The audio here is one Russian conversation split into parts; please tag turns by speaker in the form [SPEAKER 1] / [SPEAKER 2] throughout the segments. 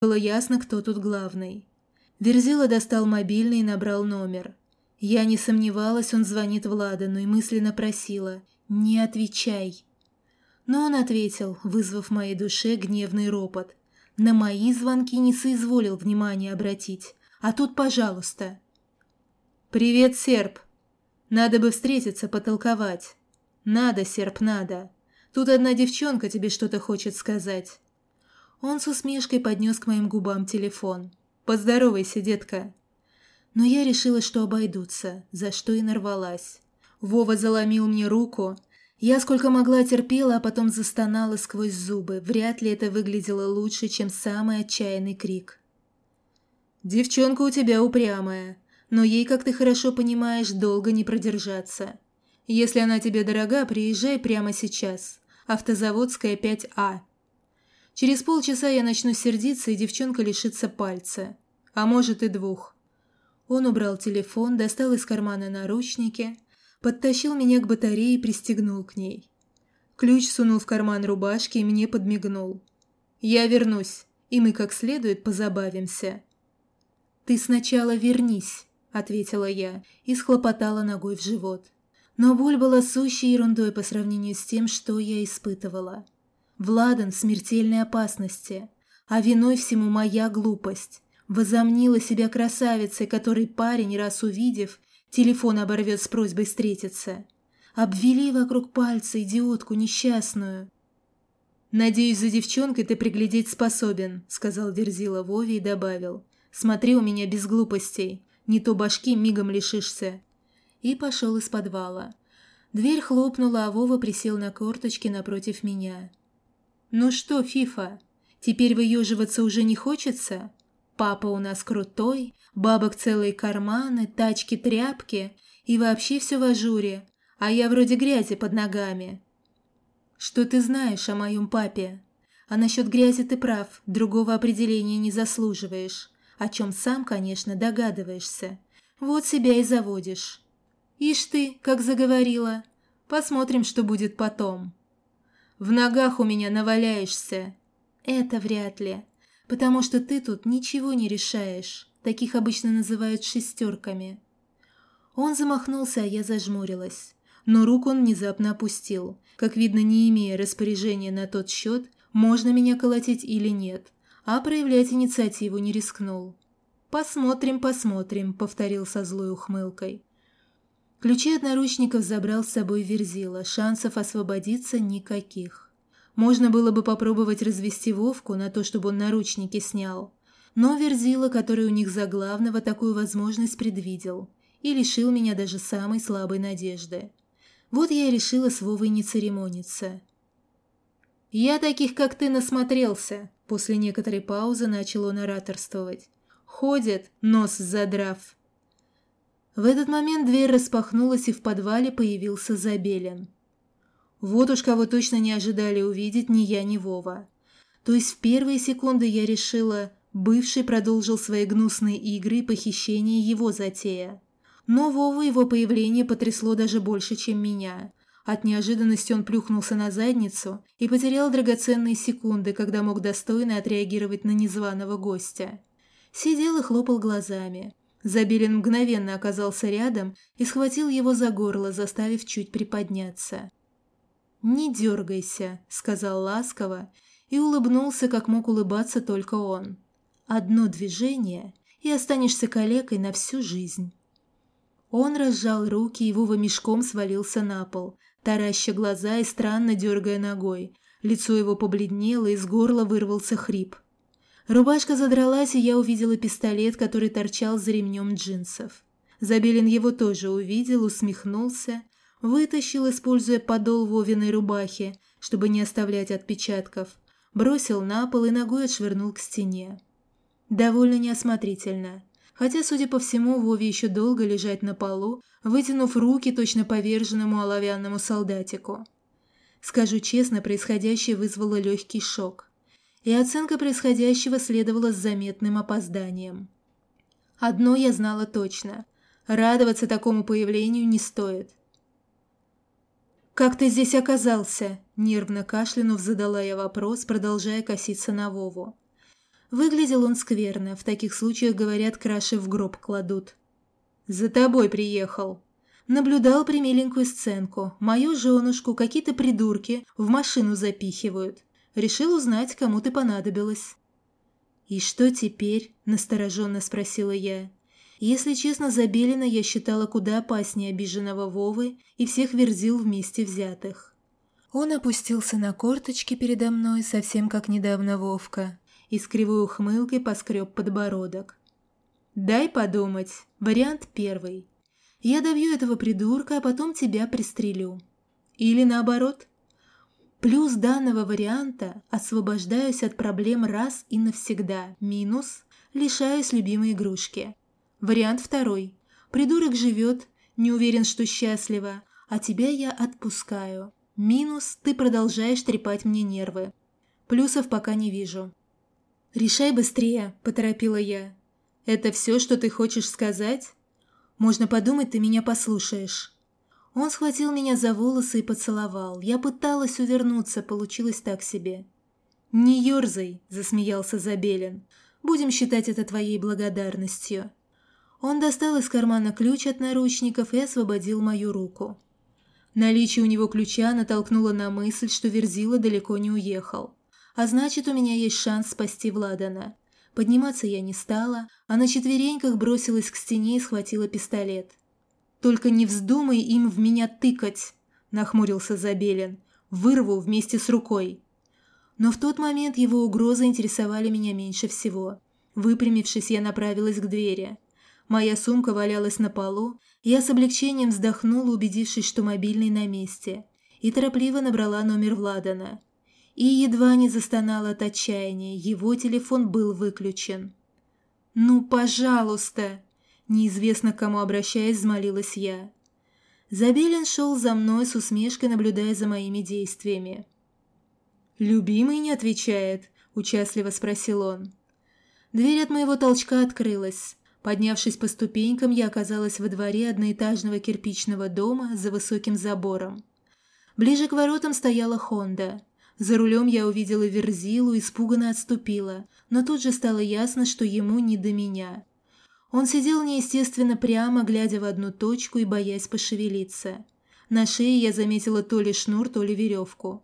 [SPEAKER 1] Было ясно, кто тут главный. Верзила достал мобильный и набрал номер. Я не сомневалась, он звонит Владану и мысленно просила «Не отвечай». Но он ответил, вызвав в моей душе гневный ропот. На мои звонки не соизволил внимания обратить. А тут, пожалуйста. «Привет, серп. Надо бы встретиться, потолковать. Надо, серп, надо. Тут одна девчонка тебе что-то хочет сказать». Он с усмешкой поднес к моим губам телефон. «Поздоровайся, детка». Но я решила, что обойдутся, за что и нарвалась. Вова заломил мне руку. Я сколько могла терпела, а потом застонала сквозь зубы. Вряд ли это выглядело лучше, чем самый отчаянный крик. «Девчонка у тебя упрямая, но ей, как ты хорошо понимаешь, долго не продержаться. Если она тебе дорога, приезжай прямо сейчас. Автозаводская 5А. Через полчаса я начну сердиться, и девчонка лишится пальца. А может и двух. Он убрал телефон, достал из кармана наручники, подтащил меня к батарее и пристегнул к ней. Ключ сунул в карман рубашки и мне подмигнул. «Я вернусь, и мы как следует позабавимся». «Ты сначала вернись», — ответила я и схлопотала ногой в живот. Но боль была сущей ерундой по сравнению с тем, что я испытывала. Владан в смертельной опасности, а виной всему моя глупость. Возомнила себя красавицей, которой парень, раз увидев, телефон оборвет с просьбой встретиться. Обвели вокруг пальца идиотку несчастную. «Надеюсь, за девчонкой ты приглядеть способен», — сказал Верзила Вове и добавил. «Смотри у меня без глупостей, не то башки мигом лишишься». И пошел из подвала. Дверь хлопнула, а Вова присел на корточки напротив меня. «Ну что, Фифа, теперь выеживаться уже не хочется? Папа у нас крутой, бабок целые карманы, тачки-тряпки и вообще все в ажуре, а я вроде грязи под ногами». «Что ты знаешь о моем папе? А насчет грязи ты прав, другого определения не заслуживаешь, о чем сам, конечно, догадываешься. Вот себя и заводишь». «Ишь ты, как заговорила. Посмотрим, что будет потом». В ногах у меня наваляешься. Это вряд ли, потому что ты тут ничего не решаешь. Таких обычно называют шестерками. Он замахнулся, а я зажмурилась. Но руку он внезапно опустил. Как видно, не имея распоряжения на тот счет, можно меня колотить или нет, а проявлять инициативу не рискнул. «Посмотрим, посмотрим», — повторил со злой ухмылкой. Ключи от наручников забрал с собой Верзила, шансов освободиться никаких. Можно было бы попробовать развести Вовку на то, чтобы он наручники снял. Но Верзила, который у них за главного, такую возможность предвидел и лишил меня даже самой слабой надежды. Вот я и решила с Вовой не церемониться. «Я таких, как ты, насмотрелся», — после некоторой паузы начал он ораторствовать. «Ходит, нос задрав, в этот момент дверь распахнулась, и в подвале появился Забелин. Вот уж кого точно не ожидали увидеть ни я, ни Вова. То есть в первые секунды я решила, бывший продолжил свои гнусные игры и похищение его затея. Но Вова его появление потрясло даже больше, чем меня. От неожиданности он плюхнулся на задницу и потерял драгоценные секунды, когда мог достойно отреагировать на незваного гостя. Сидел и хлопал глазами. Забелин мгновенно оказался рядом и схватил его за горло, заставив чуть приподняться. «Не дергайся», — сказал ласково, и улыбнулся, как мог улыбаться только он. «Одно движение, и останешься калекой на всю жизнь». Он разжал руки, и Вова мешком свалился на пол, тараща глаза и странно дергая ногой. Лицо его побледнело, из горла вырвался хрип. Рубашка задралась, и я увидела пистолет, который торчал за ремнем джинсов. Забелин его тоже увидел, усмехнулся, вытащил, используя подол Вовиной рубахи, чтобы не оставлять отпечатков, бросил на пол и ногой отшвырнул к стене. Довольно неосмотрительно. Хотя, судя по всему, Вове еще долго лежать на полу, вытянув руки точно поверженному оловянному солдатику. Скажу честно, происходящее вызвало легкий шок и оценка происходящего следовала с заметным опозданием. Одно я знала точно – радоваться такому появлению не стоит. «Как ты здесь оказался?» – нервно кашлянув задала я вопрос, продолжая коситься на Вову. Выглядел он скверно, в таких случаях, говорят, краши в гроб кладут. «За тобой приехал». Наблюдал примиленькую сценку. Мою женушку какие-то придурки в машину запихивают. Решил узнать, кому ты понадобилась. «И что теперь?» – настороженно спросила я. Если честно, Забелина я считала куда опаснее обиженного Вовы и всех верзил вместе взятых. Он опустился на корточки передо мной, совсем как недавно Вовка, и с кривой ухмылкой поскреб подбородок. «Дай подумать. Вариант первый. Я добью этого придурка, а потом тебя пристрелю. Или наоборот. Плюс данного варианта освобождаюсь от проблем раз и навсегда. Минус – лишаюсь любимой игрушки. Вариант второй. Придурок живет, не уверен, что счастливо, а тебя я отпускаю. Минус – ты продолжаешь трепать мне нервы. Плюсов пока не вижу. «Решай быстрее», – поторопила я. «Это все, что ты хочешь сказать?» «Можно подумать, ты меня послушаешь». Он схватил меня за волосы и поцеловал. Я пыталась увернуться, получилось так себе. «Не ерзай», – засмеялся Забелин. «Будем считать это твоей благодарностью». Он достал из кармана ключ от наручников и освободил мою руку. Наличие у него ключа натолкнуло на мысль, что Верзила далеко не уехал. А значит, у меня есть шанс спасти Владана. Подниматься я не стала, а на четвереньках бросилась к стене и схватила пистолет. «Только не вздумай им в меня тыкать!» – нахмурился Забелин. «Вырву вместе с рукой!» Но в тот момент его угрозы интересовали меня меньше всего. Выпрямившись, я направилась к двери. Моя сумка валялась на полу, я с облегчением вздохнула, убедившись, что мобильный на месте, и торопливо набрала номер Владана. И едва не застонала от отчаяния, его телефон был выключен. «Ну, пожалуйста!» Неизвестно к кому обращаясь, взмолилась я. Забелин шел за мной с усмешкой, наблюдая за моими действиями. «Любимый не отвечает», – участливо спросил он. Дверь от моего толчка открылась. Поднявшись по ступенькам, я оказалась во дворе одноэтажного кирпичного дома за высоким забором. Ближе к воротам стояла Хонда. За рулем я увидела Верзилу, испуганно отступила, но тут же стало ясно, что ему не до меня. Он сидел неестественно прямо, глядя в одну точку и боясь пошевелиться. На шее я заметила то ли шнур, то ли веревку.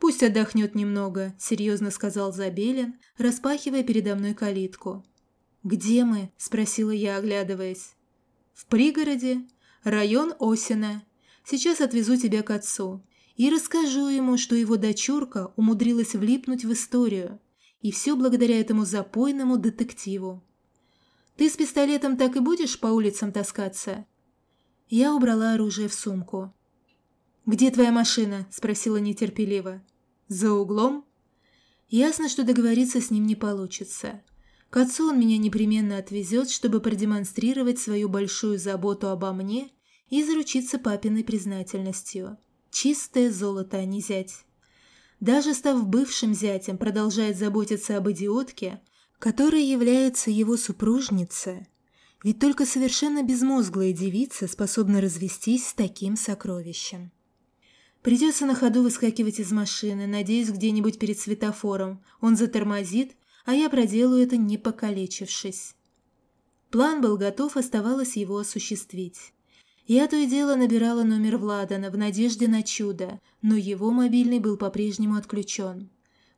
[SPEAKER 1] «Пусть отдохнет немного», — серьезно сказал Забелин, распахивая передо мной калитку. «Где мы?» – спросила я, оглядываясь. «В пригороде. Район Осина. Сейчас отвезу тебя к отцу. И расскажу ему, что его дочурка умудрилась влипнуть в историю. И все благодаря этому запойному детективу. Ты с пистолетом так и будешь по улицам таскаться?» Я убрала оружие в сумку. «Где твоя машина?» – спросила нетерпеливо. «За углом?» Ясно, что договориться с ним не получится. К отцу он меня непременно отвезет, чтобы продемонстрировать свою большую заботу обо мне и заручиться папиной признательностью. Чистое золото, а не зять. Даже став бывшим зятем, продолжает заботиться об идиотке, которой является его супружница. Ведь только совершенно безмозглая девица способна развестись с таким сокровищем. Придется на ходу выскакивать из машины, надеясь где-нибудь перед светофором. Он затормозит, а я проделаю это не покалечившись. План был готов, оставалось его осуществить. Я то и дело набирала номер Владана в надежде на чудо, но его мобильный был по-прежнему отключен.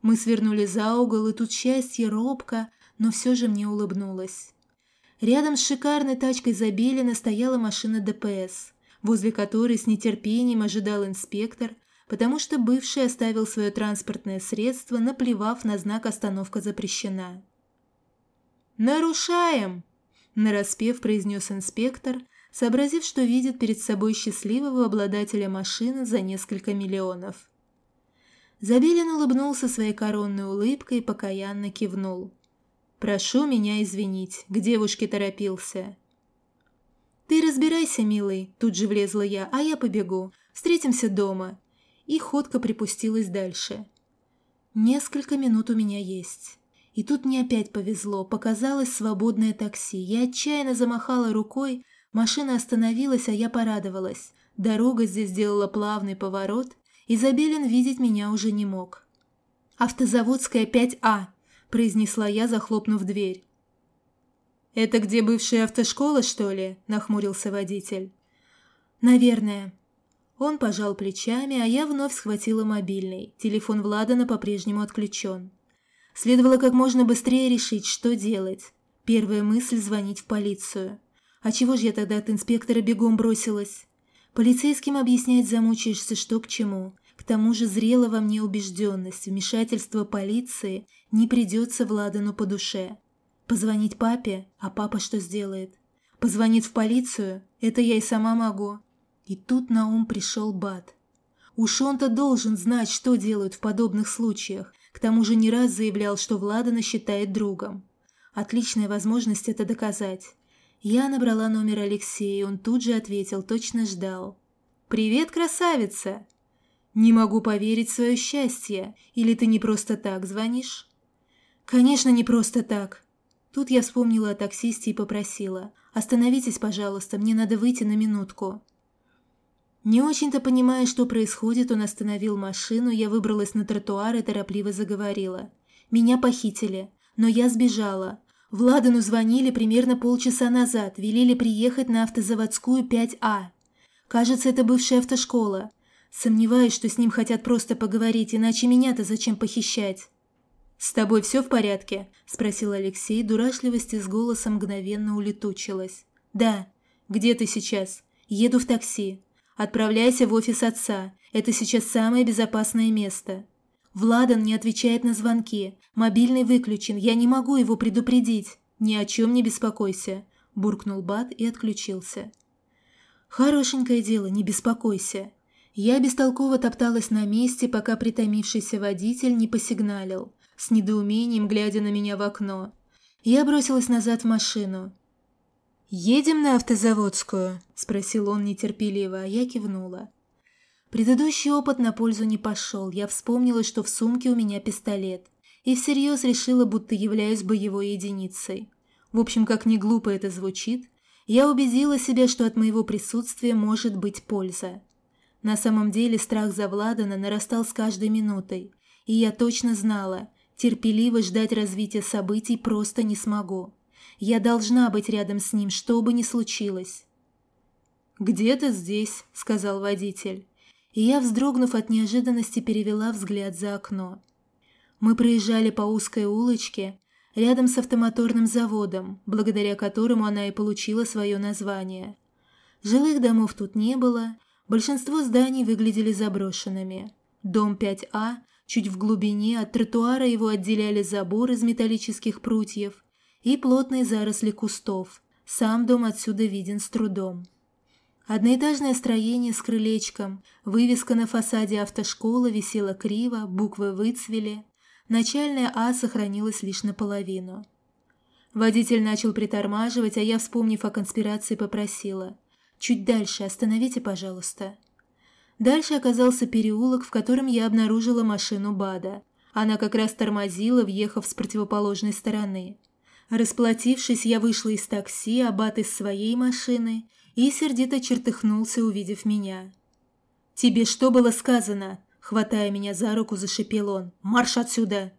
[SPEAKER 1] Мы свернули за угол, и тут счастье робко, но все же мне улыбнулось. Рядом с шикарной тачкой Забелина стояла машина ДПС, возле которой с нетерпением ожидал инспектор, потому что бывший оставил свое транспортное средство, наплевав на знак «Остановка запрещена». «Нарушаем!» – нараспев произнес инспектор, сообразив, что видит перед собой счастливого обладателя машины за несколько миллионов. Забелин улыбнулся своей коронной улыбкой и покаянно кивнул. «Прошу меня извинить, к девушке торопился». «Ты разбирайся, милый», – тут же влезла я, – «а я побегу. Встретимся дома и ходка припустилась дальше. Несколько минут у меня есть. И тут мне опять повезло, показалось свободное такси. Я отчаянно замахала рукой, машина остановилась, а я порадовалась. Дорога здесь сделала плавный поворот, и Забелин видеть меня уже не мог. «Автозаводская 5А», – произнесла я, захлопнув дверь. «Это где бывшая автошкола, что ли?» – нахмурился водитель. «Наверное». Он пожал плечами, а я вновь схватила мобильный. Телефон Владана по-прежнему отключен. Следовало как можно быстрее решить, что делать. Первая мысль – звонить в полицию. А чего же я тогда от инспектора бегом бросилась? Полицейским объяснять замучаешься, что к чему. Тому же зрела во мне убежденность, вмешательство полиции не придется Владану по душе. Позвонить папе, а папа что сделает? Позвонит в полицию? Это я и сама могу. И тут на ум пришел Бат. Уж он-то должен знать, что делают в подобных случаях. К тому же не раз заявлял, что Владана считает другом. Отличная возможность это доказать. Я набрала номер Алексея, и он тут же ответил, точно ждал. «Привет, красавица!» «Не могу поверить в свое счастье. Или ты не просто так звонишь?» «Конечно, не просто так. Тут я вспомнила о таксисте и попросила. «Остановитесь, пожалуйста, мне надо выйти на минутку». Не очень-то понимая, что происходит, он остановил машину, я выбралась на тротуар и торопливо заговорила. «Меня похитили, но я сбежала. Владану звонили примерно полчаса назад, велели приехать на автозаводскую 5А. Кажется, это бывшая автошкола. Сомневаюсь, что с ним хотят просто поговорить, иначе меня-то зачем похищать?» «С тобой все в порядке?» – спросил Алексей, дурашливость из голоса мгновенно улетучилась. «Да. Где ты сейчас?» «Еду в такси. Отправляйся в офис отца. Это сейчас самое безопасное место». Владан не отвечает на звонки. Мобильный выключен. Я не могу его предупредить. Ни о чем не беспокойся», – буркнул Бат и отключился. «Хорошенькое дело, не беспокойся». Я бестолково топталась на месте, пока притомившийся водитель не посигналил с недоумением глядя на меня в окно. Я бросилась назад в машину. «Едем на автозаводскую?» – спросил он нетерпеливо, а я кивнула. Предыдущий опыт на пользу не пошел. Я вспомнила, что в сумке у меня пистолет. И всерьез решила, будто являюсь боевой единицей. В общем, как не глупо это звучит, я убедила себя, что от моего присутствия может быть польза. На самом деле страх за Владана нарастал с каждой минутой, и я точно знала, Терпеливо ждать развития событий просто не смогу. Я должна быть рядом с ним, что бы ни случилось. «Где-то здесь», — сказал водитель. И я, вздрогнув от неожиданности, перевела взгляд за окно. Мы проезжали по узкой улочке, рядом с автомоторным заводом, благодаря которому она и получила свое название. Жилых домов тут не было, большинство зданий выглядели заброшенными. Дом 5А Чуть в глубине от тротуара его отделяли забор из металлических прутьев и плотные заросли кустов. Сам дом отсюда виден с трудом. Одноэтажное строение с крылечком, вывеска на фасаде автошколы висела криво, буквы выцвели. Начальная «А» сохранилась лишь наполовину. Водитель начал притормаживать, а я, вспомнив о конспирации, попросила. «Чуть дальше, остановите, пожалуйста». Дальше оказался переулок, в котором я обнаружила машину Бада. Она как раз тормозила, въехав с противоположной стороны. Расплатившись, я вышла из такси, а Бад из своей машины и сердито чертыхнулся, увидев меня. «Тебе что было сказано?» Хватая меня за руку, зашипел он. «Марш отсюда!»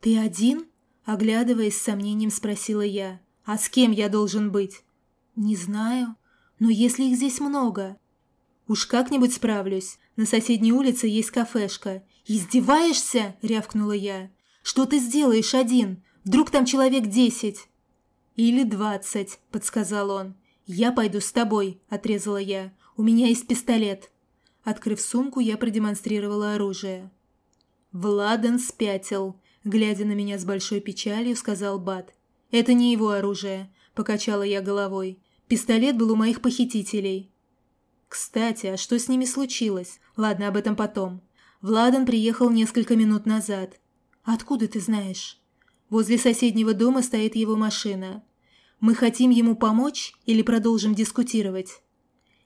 [SPEAKER 1] «Ты один?» Оглядываясь, с сомнением спросила я. «А с кем я должен быть?» «Не знаю. Но если их здесь много...» «Уж как-нибудь справлюсь. На соседней улице есть кафешка». «Издеваешься?» – рявкнула я. «Что ты сделаешь один? Вдруг там человек десять?» «Или двадцать», – подсказал он. «Я пойду с тобой», – отрезала я. «У меня есть пистолет». Открыв сумку, я продемонстрировала оружие. «Владан спятил», – глядя на меня с большой печалью, сказал Бат. «Это не его оружие», – покачала я головой. «Пистолет был у моих похитителей. Кстати, а что с ними случилось? Ладно, об этом потом. Владан приехал несколько минут назад. Откуда ты знаешь? Возле соседнего дома стоит его машина. Мы хотим ему помочь или продолжим дискутировать?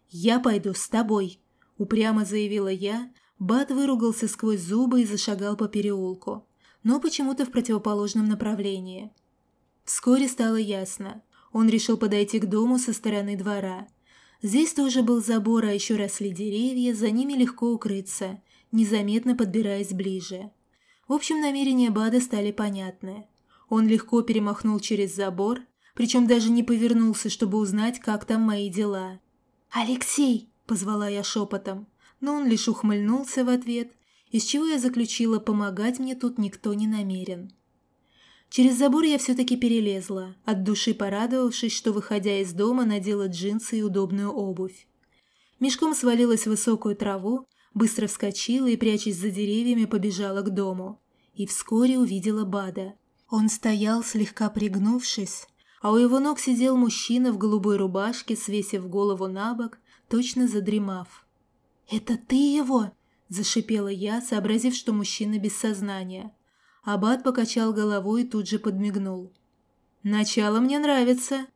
[SPEAKER 1] Я пойду с тобой, упрямо заявила я. Бат выругался сквозь зубы и зашагал по переулку, но почему-то в противоположном направлении. Вскоре стало ясно. Он решил подойти к дому со стороны двора. Здесь тоже был забор, а еще росли деревья, за ними легко укрыться, незаметно подбираясь ближе. В общем, намерения Бада стали понятны. Он легко перемахнул через забор, причем даже не повернулся, чтобы узнать, как там мои дела. «Алексей!» – позвала я шепотом, но он лишь ухмыльнулся в ответ, из чего я заключила, помогать мне тут никто не намерен. Через забор я все-таки перелезла, от души порадовавшись, что, выходя из дома, надела джинсы и удобную обувь. Мешком свалилась в высокую траву, быстро вскочила и, прячась за деревьями, побежала к дому. И вскоре увидела Бада. Он стоял, слегка пригнувшись, а у его ног сидел мужчина в голубой рубашке, свесив голову на бок, точно задремав. «Это ты его?» – зашипела я, сообразив, что мужчина без сознания. Абат покачал головой и тут же подмигнул. «Начало мне нравится».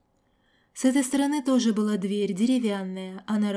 [SPEAKER 1] С этой стороны тоже была дверь, деревянная, она